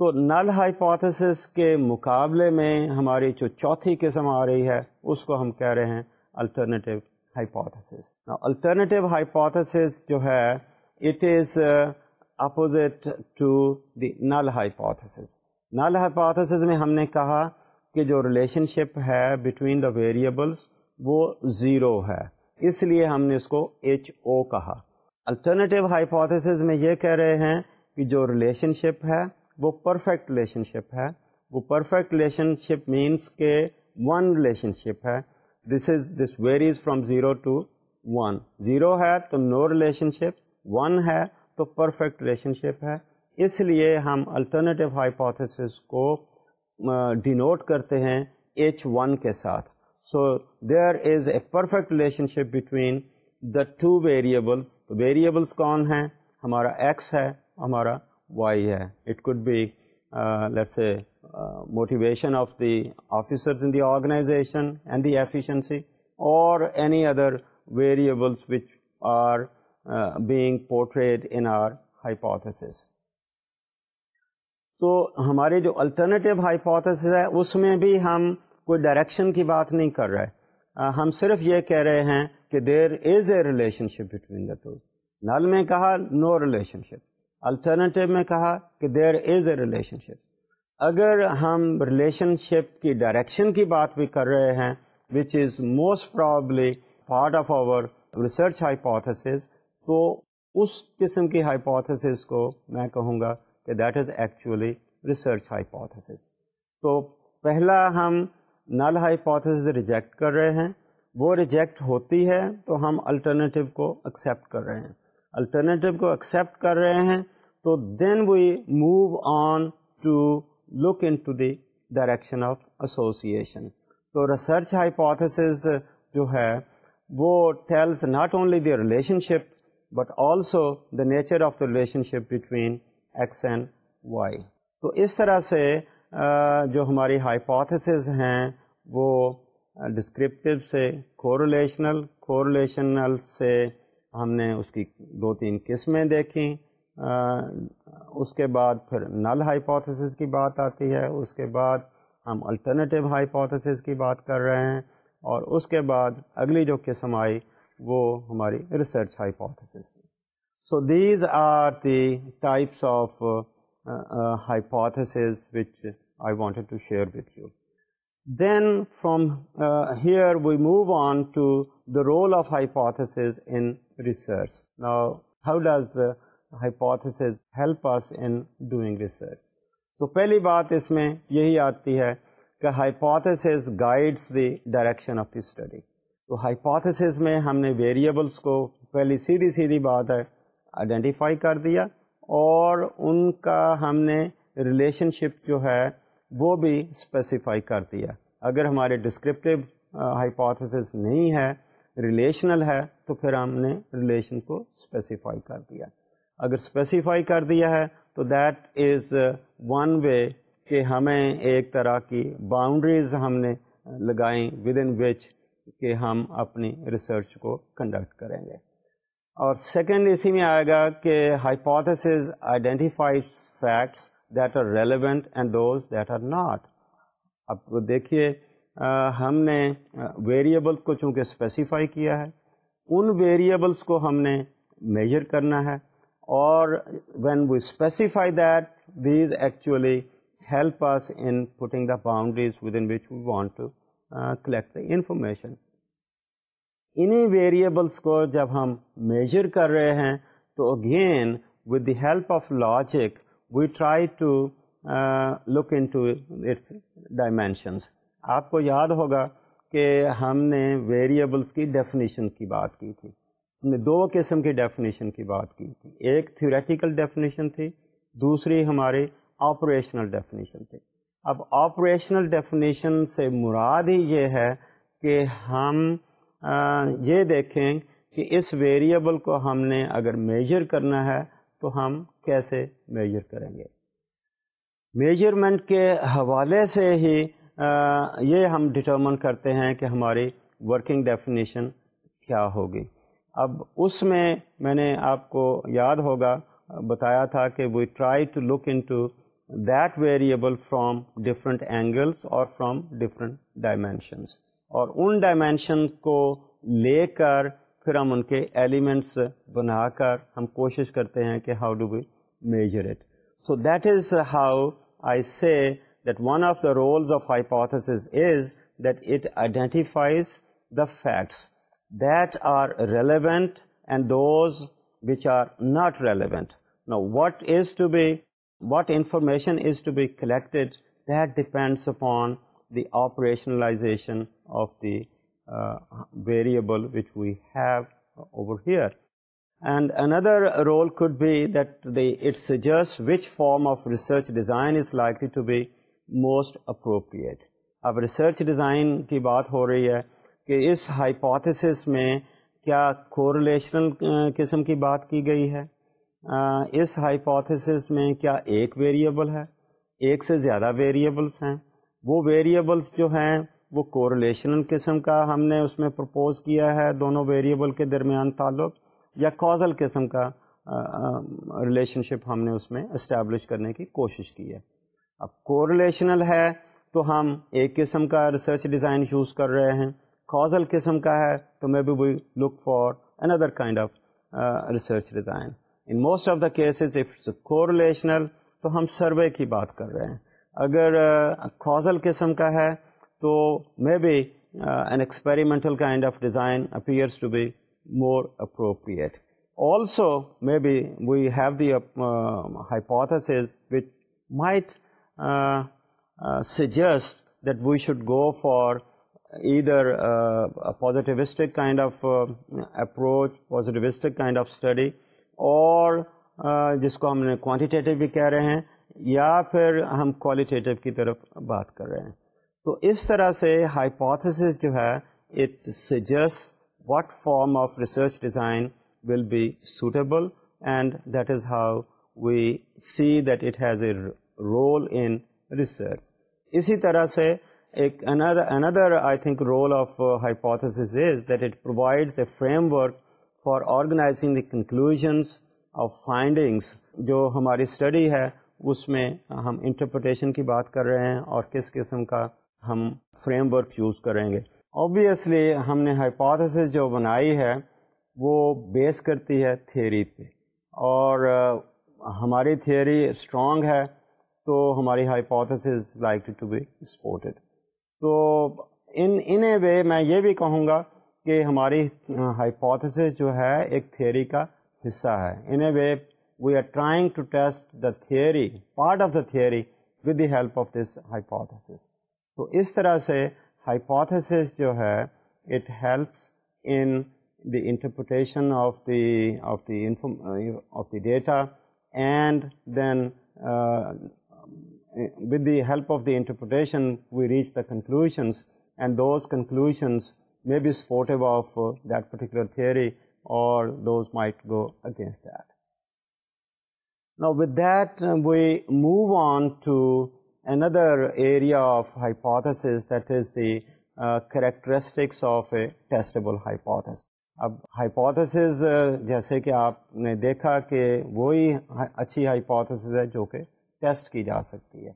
تو نل ہائپوتھیس کے مقابلے میں ہماری جو چوتھی قسم آ رہی ہے اس کو ہم کہہ رہے ہیں الٹرنیٹیو ہائپوتھیس الٹرنیٹیو ہائپوتھیس جو ہے it is opposite to the null hypothesis null hypothesis میں ہم نے کہا کہ جو ریلیشن شپ ہے بٹوین دا ویریبلس وہ زیرو ہے اس لیے ہم نے اس کو ایچ او کہا الٹرنیٹیو ہائیپوتھسز میں یہ کہہ رہے ہیں کہ جو ریلیشن شپ ہے وہ پرفیکٹ ریلیشن شپ ہے وہ پرفیکٹ ریلیشن شپ مینس کہ ون ریلیشن شپ ہے this is this varies from zero to one zero ہے تو نو ریلیشن شپ ون ہے تو پرفیکٹ ریلیشن شپ ہے اس لیے ہم الٹرنیٹیو ہائیپوتھیس کو ڈینوٹ کرتے ہیں ایچ ون کے ساتھ so there is a perfect relationship between the two variables variables کون ہیں ہمارا ایکس ہے ہمارا وائی ہے it could be let's a motivation of the officers in the organisation and the efficiency or any other variables which are being portrayed in our hypothesis تو ہمارے جو alternative hypothesis ہے اس میں بھی ہم کوئی ڈائریکشن کی بات نہیں کر رہا ہے ہم صرف یہ کہہ رہے ہیں کہ there is a relationship between the two null میں کہا نو ریلیشن شپ الٹرنیٹیو میں کہا کہ there is a relationship اگر ہم ریلیشن شپ کی ڈائریکشن کی بات بھی کر رہے ہیں which is most probably part of our research hypothesis تو اس قسم کی ہائیپوتھس کو میں کہوں گا کہ that is actually research hypothesis تو پہلا ہم نل ہائیپوتھس ریجیکٹ کر رہے ہیں وہ ریجیکٹ ہوتی ہے تو ہم الٹرنیٹیو کو ایکسیپٹ کر رہے ہیں الٹرنیٹیو کو ایکسیپٹ کر رہے ہیں تو then we move on to look into the direction of association تو ریسرچ ہائیپوتھسز جو ہے وہ tells not only the relationship but also the nature of the relationship between X and Y تو اس طرح سے جو ہماری ہائپوتھسز ہیں وہ ڈسکرپٹیو سے کورولیشنل کورولیشنل سے ہم نے اس کی دو تین قسمیں دیکھیں اس کے بعد پھر نل ہائپوتھسز کی بات آتی ہے اس کے بعد ہم الٹرنیٹیو ہائپوتھسز کی بات کر رہے ہیں اور اس کے بعد اگلی جو قسم آئی وہ ہماری ریسرچ ہائپوتھسز تھی so these are the types of ہائپسٹڈ to share with you then from here we move on to the role of hypotheses in research now how does the hypothesis help us in doing research so پہلی بات اس میں یہی آتی ہے کہ hypothesis guides the direction of the study تو hypothesis میں ہم نے ویریئبلس کو پہلی سیدھی سیدھی بات ہے آئیڈینٹیفائی کر دیا اور ان کا ہم نے ریلیشن شپ جو ہے وہ بھی اسپیسیفائی کر دیا اگر ہمارے ڈسکرپٹیو ہائپوتھسس نہیں ہے ریلیشنل ہے تو پھر ہم نے ریلیشن کو اسپیسیفائی کر دیا اگر اسپیسیفائی کر دیا ہے تو دیٹ از ون وے کہ ہمیں ایک طرح کی باؤنڈریز ہم نے لگائیں ود ان وچ کہ ہم اپنی ریسرچ کو کنڈکٹ کریں گے اور سیکنڈ اسی میں آئے گا کہ hypothesis identify facts that are relevant and those that are not اب دیکھیے ہم نے ویریبلس کو چونکہ اسپیسیفائی کیا ہے ان ویریبلس کو ہم نے میجر کرنا ہے اور when we specify that these actually help us in putting the boundaries within which we want to collect the information انہیں ویریبلس کو جب ہم میجر کر رہے ہیں تو again with the help of logic we try to look into its dimensions آپ کو یاد ہوگا کہ ہم نے ویریبلس کی ڈیفینیشن کی بات کی تھی ہم نے دو قسم کی ڈیفینیشن کی بات کی تھی ایک تھیوریٹیکل ڈیفینیشن تھی دوسری ہمارے آپریشنل ڈیفینیشن تھی اب آپریشنل ڈیفینیشن سے مراد ہی یہ ہے کہ ہم یہ دیکھیں کہ اس ویریبل کو ہم نے اگر میجر کرنا ہے تو ہم کیسے میجر کریں گے میجرمنٹ کے حوالے سے ہی یہ ہم ڈٹرمن کرتے ہیں کہ ہماری ورکنگ ڈیفینیشن کیا ہوگی اب اس میں میں نے آپ کو یاد ہوگا بتایا تھا کہ we try to look into that variable from different angles or from different dimensions اور ان ڈائمینشن کو لے کر پھر ہم ان کے ایلیمنٹس بنا کر ہم کوشش کرتے ہیں کہ how do we measure it so that is how I say that one of the roles of I is that it identifies the facts that are relevant and those which are not relevant نا what is to be what information is to be collected that depends upon the operationalisation of the variable which we have over here and another role could be the it's just which form of research design is like to be most appropriate اب research design کی بات ہو رہی ہے کہ اس hypothesis میں کیا correlational uh, قسم کی بات کی گئی ہے uh, اس ہائپوتھس میں کیا ایک ویریبل ہے ایک سے زیادہ ویریبلس ہیں وہ ویریبلس جو ہیں وہ کورلیشنل قسم کا ہم نے اس میں پرپوز کیا ہے دونوں ویریبل کے درمیان تعلق یا کازل قسم کا ریلیشن شپ ہم نے اس میں اسٹیبلش کرنے کی کوشش کی ہے اب کورلیشنل ہے تو ہم ایک قسم کا ریسرچ ڈیزائن چوز کر رہے ہیں کازل قسم کا ہے تو maybe we look for another kind of research design in most of the cases if correlational تو ہم سروے کی بات کر رہے ہیں اگر کازل قسم کا ہے تو maybe an experimental kind of design appears to be more appropriate also maybe we have the hypothesis which might suggest that we should go for either positivistic kind of approach positivistic kind of study اور جس کو ہم نے quantitative بھی کہہ رہے ہیں یا پھر ہم کوالیٹیو کی طرف بات کر رہے ہیں تو اس طرح سے ہائپوتھسس جو ہے it suggest what form of research design will be suitable and that is how we see that it has a role in research اسی طرح سے ایک another I think role of hypotheses is that it provides a framework for organising the conclusions of findings جو ہماری study ہے اس میں ہم انٹرپریٹیشن کی بات کر رہے ہیں اور کس قسم کا ہم فریم ورک یوز کریں گے آبویسلی ہم نے ہائپوتھس جو بنائی ہے وہ بیس کرتی ہے تھیوری پہ اور ہماری تھیوری اسٹرانگ ہے تو ہماری hypothesis like to be supported تو ان ان اے وے میں یہ بھی کہوں گا کہ ہماری ہائپوتھس جو ہے ایک تھیوری کا حصہ ہے in a way we are trying to test the theory part of the theory with the help of this hypothesis تو اس طرح سے ہائیپوتھیس جو ہے it helps in the interpretation of the of the of the data and then with the help of the interpretation we reach the conclusions and those conclusions may be supportive of that particular theory اور those might go against that now with that we move on to another area of that that is the characteristics of a testable hypothesis. اب hypothesis جیسے کہ آپ نے دیکھا کہ وہی اچھی ہائپوتھسز ہے جو کہ ٹیسٹ کی جا سکتی ہے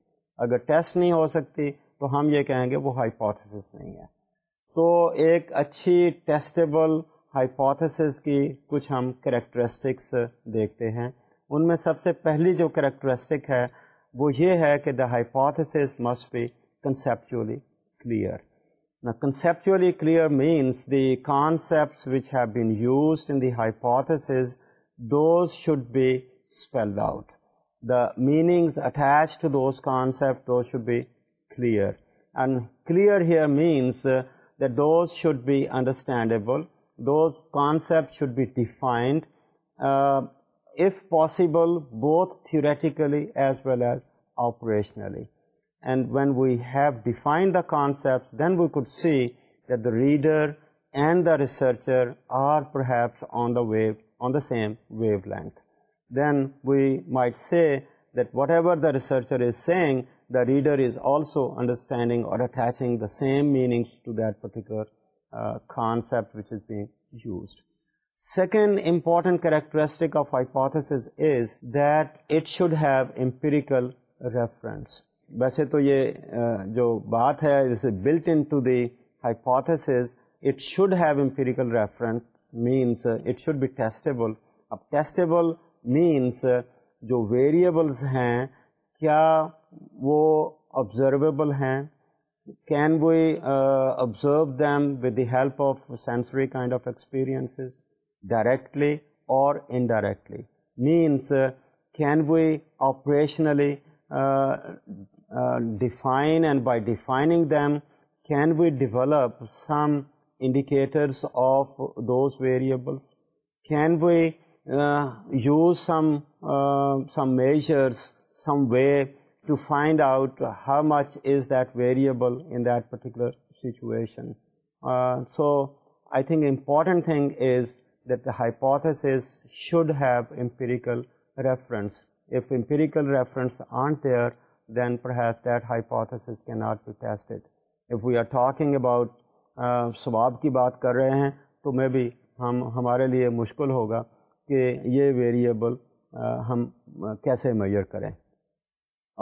اگر ٹیسٹ نہیں ہو سکتی تو ہم یہ کہیں گے وہ ہائپوتھسز نہیں ہے تو ایک اچھی ٹیسٹیبل ہائپوتھسز کی کچھ ہم کریکٹرسٹکس دیکھتے ہیں ان میں سب سے پہلی جو کریکٹرسٹک ہے وہ یہ ہے کہ the hypothesis must be conceptually clear نا conceptually clear means the concepts which have been used in the hypothesis those should be spelled out the meanings attach to those concept those should be clear and clear here means the those should be understandable those concept should be defined if possible, both theoretically as well as operationally. And when we have defined the concepts, then we could see that the reader and the researcher are perhaps on the same wavelength. Then we might say that whatever the researcher is saying, the reader is also understanding or attaching the same meanings to that particular uh, concept which is being used. Second important characteristic of hypothesis is that it should have empirical reference ویسے تو یہ جو بات ہے testable means جو variables ہیں کیا وہ آبزرویبل ہیں can we observe them with the help of sensory kind of experiences directly or indirectly. Means, uh, can we operationally uh, uh, define, and by defining them, can we develop some indicators of those variables? Can we use some measures, some way to find out how much is that variable in that particular situation? So I think important thing is that hypotheses should have empirical reference if empirical reference آنٹر دین پر have that hypothesis کی not best if we are talking about ثواب کی بات کر رہے ہیں تو may be ہم ہمارے لیے مشکل ہوگا کہ یہ ویریبل ہم کیسے میئر کریں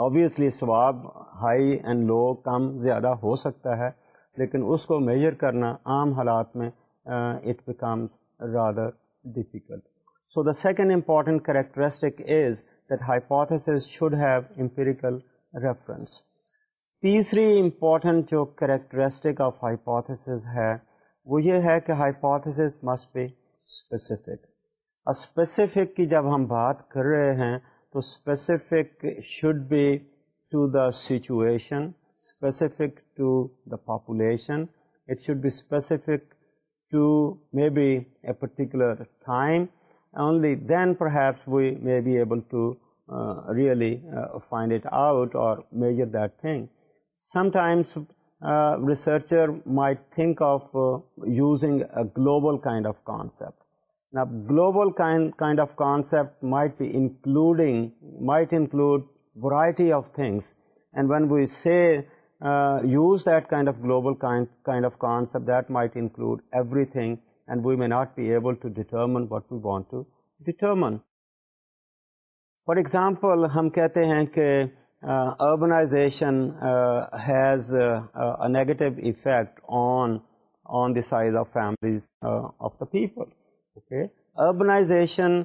آبویسلی ثواب ہائی اینڈ لو کم زیادہ ہو سکتا ہے لیکن اس کو میئر کرنا عام حالات میں اطام rather default so the second important characteristic is that hypothesis should have empirical reference تیسری امپورٹنٹ جو کریکٹرسٹک آف ہائپوتھسز ہے وہ یہ ہے کہ hypothesis must be specific specific کی جب ہم بات کر رہے ہیں تو specific should be to the situation specific to the population it should be specific to maybe a particular time, only then perhaps we may be able to uh, really uh, find it out or measure that thing. Sometimes uh, researcher might think of using a global kind of concept. Now, global kind of concept might be might include variety of things. And when we say use that kind of global kind of concept that might include everything and we may not be able what we want to determine for example ہم کہتے ہیں کہ urbanization has to affect on on the size of families of the people okay urbanization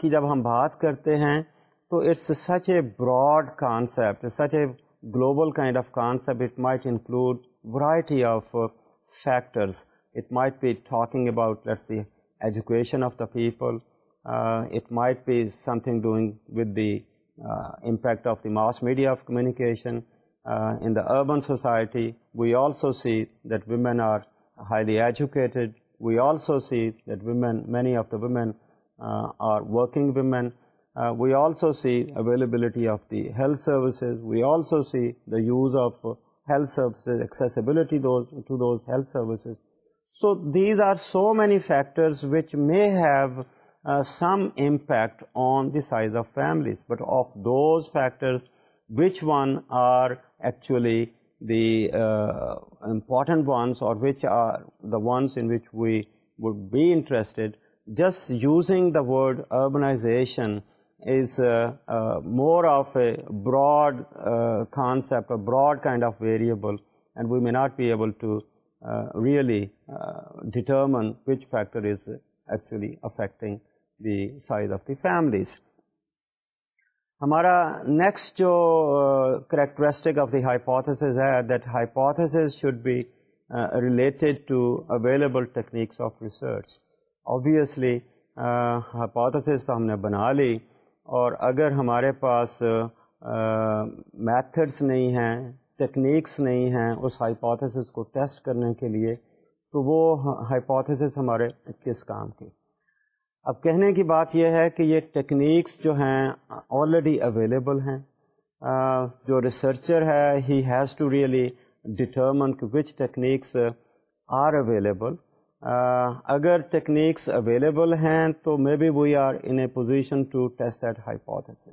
کی جب ہم بات کرتے ہیں تو it's such a broad concept such a global kind of concept, it might include variety of uh, factors. It might be talking about, let's see, education of the people. Uh, it might be something doing with the uh, impact of the mass media of communication. In the urban society, we also see that women are highly educated. We also see that women, many of the women are working women. Uh, we also see availability of the health services. We also see the use of health services, accessibility to those health services. So these are so many factors which may have uh, some impact on the size of families, but of those factors, which one are actually the uh, important ones, or which are the ones in which we would be interested? Just using the word urbanization more of broad concept broad kind of variable and we may not be able is actually affecting the size of the families ہمارا next جو characteristic of the ہائیز ہے ٹیکنیکسرچلی hypothesis تو ہم نے بنا لی اور اگر ہمارے پاس میتھڈس نہیں ہیں ٹیکنیکس نہیں ہیں اس ہائپوتھسس کو ٹیسٹ کرنے کے لیے تو وہ ہائپوتھسس ہمارے کس کام کی اب کہنے کی بات یہ ہے کہ یہ ٹیکنیکس جو ہیں آلریڈی اویلیبل ہیں جو ریسرچر ہے he has to really determine which techniques are available اگر ٹیکنیکس اویلیبل ہیں تو may be we are in a position to test that hypothesis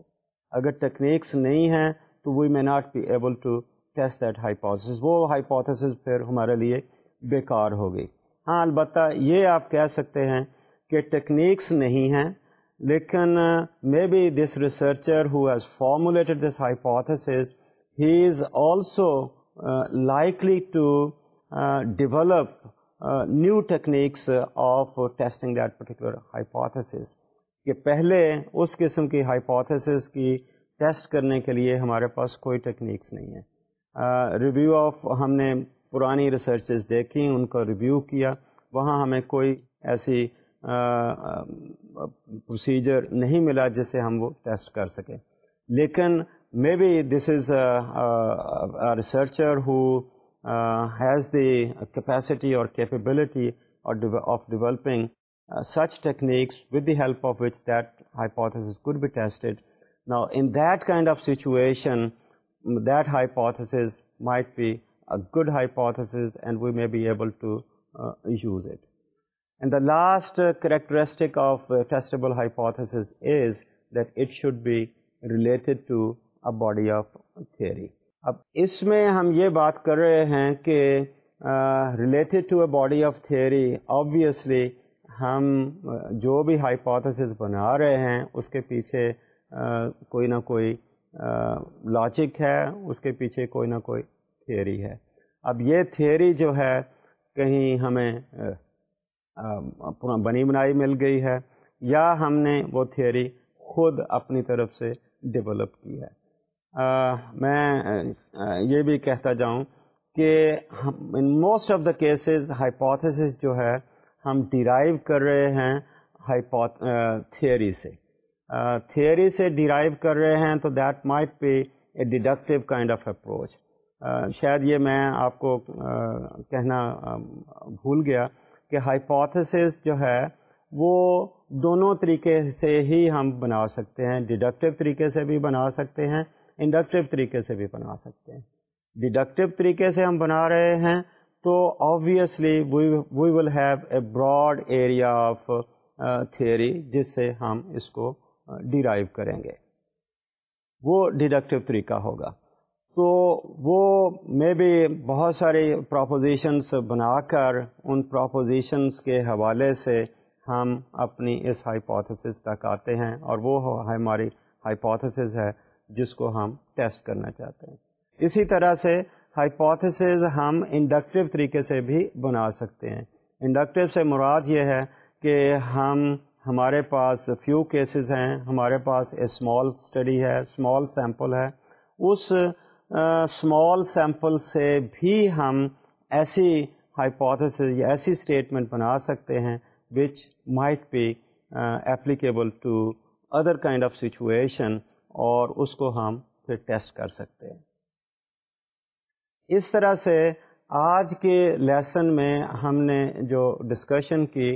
اگر ٹیکنیکس نہیں ہیں تو we may not be able to test that hypothesis وہ hypothesis پھر ہمارے لیے بیکار ہو گئی ہاں البتہ یہ آپ کہہ سکتے ہیں کہ ٹیکنیکس نہیں ہیں لیکن may be this researcher who has formulated this hypothesis he is also likely to develop new techniques of testing that particular hypothesis کہ پہلے اس قسم کی ہائپوتھسز کی ٹیسٹ کرنے کے لیے ہمارے پاس کوئی ٹیکنیکس نہیں ہیں ریویو آف ہم نے پرانی ریسرچز دیکھیں ان کا ریویو کیا وہاں ہمیں کوئی ایسی پروسیجر نہیں ملا جسے ہم وہ ٹیسٹ کر سکیں لیکن may be this is researcher who Uh, has the capacity or capability of developing uh, such techniques with the help of which that hypothesis could be tested. Now, in that kind of situation, that hypothesis might be a good hypothesis and we may be able to uh, use it. And the last characteristic of testable hypothesis is that it should be related to a body of theory. اب اس میں ہم یہ بات کر رہے ہیں کہ related to a body of theory obviously ہم جو بھی ہائپوتھسز بنا رہے ہیں اس کے پیچھے کوئی نہ کوئی لاجک ہے اس کے پیچھے کوئی نہ کوئی تھیوری ہے اب یہ تھیوری جو ہے کہیں ہمیں بنی بنائی مل گئی ہے یا ہم نے وہ تھیوری خود اپنی طرف سے ڈیولپ کی ہے میں یہ بھی کہتا جاؤں کہ in most of the cases hypothesis جو ہے ہم ڈیرائیو کر رہے ہیں ہائپوتھ تھیئری سے تھیئری سے ڈیرائیو کر رہے ہیں تو that might be a deductive kind of approach شاید یہ میں آپ کو کہنا بھول گیا کہ ہائپوتھس جو ہے وہ دونوں طریقے سے ہی ہم بنا سکتے ہیں ڈیڈکٹیو طریقے سے بھی بنا سکتے ہیں انڈکٹیو طریقے سے بھی بنا سکتے ہیں ڈیڈکٹیو طریقے سے ہم بنا رہے ہیں تو obviously we will have a broad area of theory جس سے ہم اس کو ڈیرائیو uh, کریں گے وہ ڈیڈکٹیو طریقہ ہوگا تو وہ مے بھی بہت ساری پراپوزیشنس بنا کر ان پراپوزیشنس کے حوالے سے ہم اپنی اس ہائپوتھسس تک آتے ہیں اور وہ ہماری ہائپوتھسس ہے جس کو ہم ٹیسٹ کرنا چاہتے ہیں اسی طرح سے ہائپوتھسز ہم انڈکٹیو طریقے سے بھی بنا سکتے ہیں انڈکٹیو سے مراد یہ ہے کہ ہم ہمارے پاس فیو کیسز ہیں ہمارے پاس اے اسمال اسٹڈی ہے اسمال سیمپل ہے اس اسمال سیمپل سے بھی ہم ایسی ہائپوتھسز یا ایسی اسٹیٹمنٹ بنا سکتے ہیں which might be applicable to other kind of situation اور اس کو ہم پھر ٹیسٹ کر سکتے ہیں اس طرح سے آج کے لیسن میں ہم نے جو ڈسکشن کی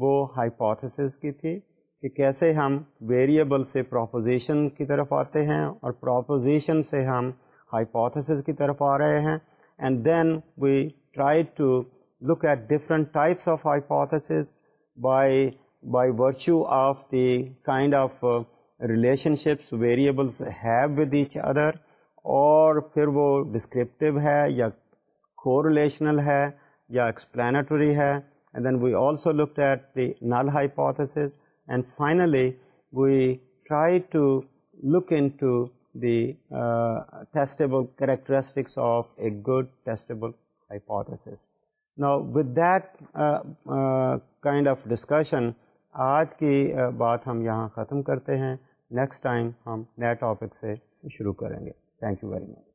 وہ ہائپوتھسس کی تھی کہ کیسے ہم ویریبل سے پروپوزیشن کی طرف آتے ہیں اور پروپوزیشن سے ہم ہائپوتھسس کی طرف آ رہے ہیں and then we try to look at different types of hypotheses by by virtue of the kind of relationships variables have with each other اور پھر وہ ڈسکرپٹیو ہے یا کو ریلیشنل ہے یا ایکسپلینٹری ہے and then we also look at the null hypothesis and finally we try to look into the testable characteristics of a good testable نا with that kind of discussion آج کی uh, بات ہم یہاں ختم کرتے ہیں نیکسٹ ٹائم ہم نئے ٹاپک سے شروع کریں گے تھینک یو ویری مچ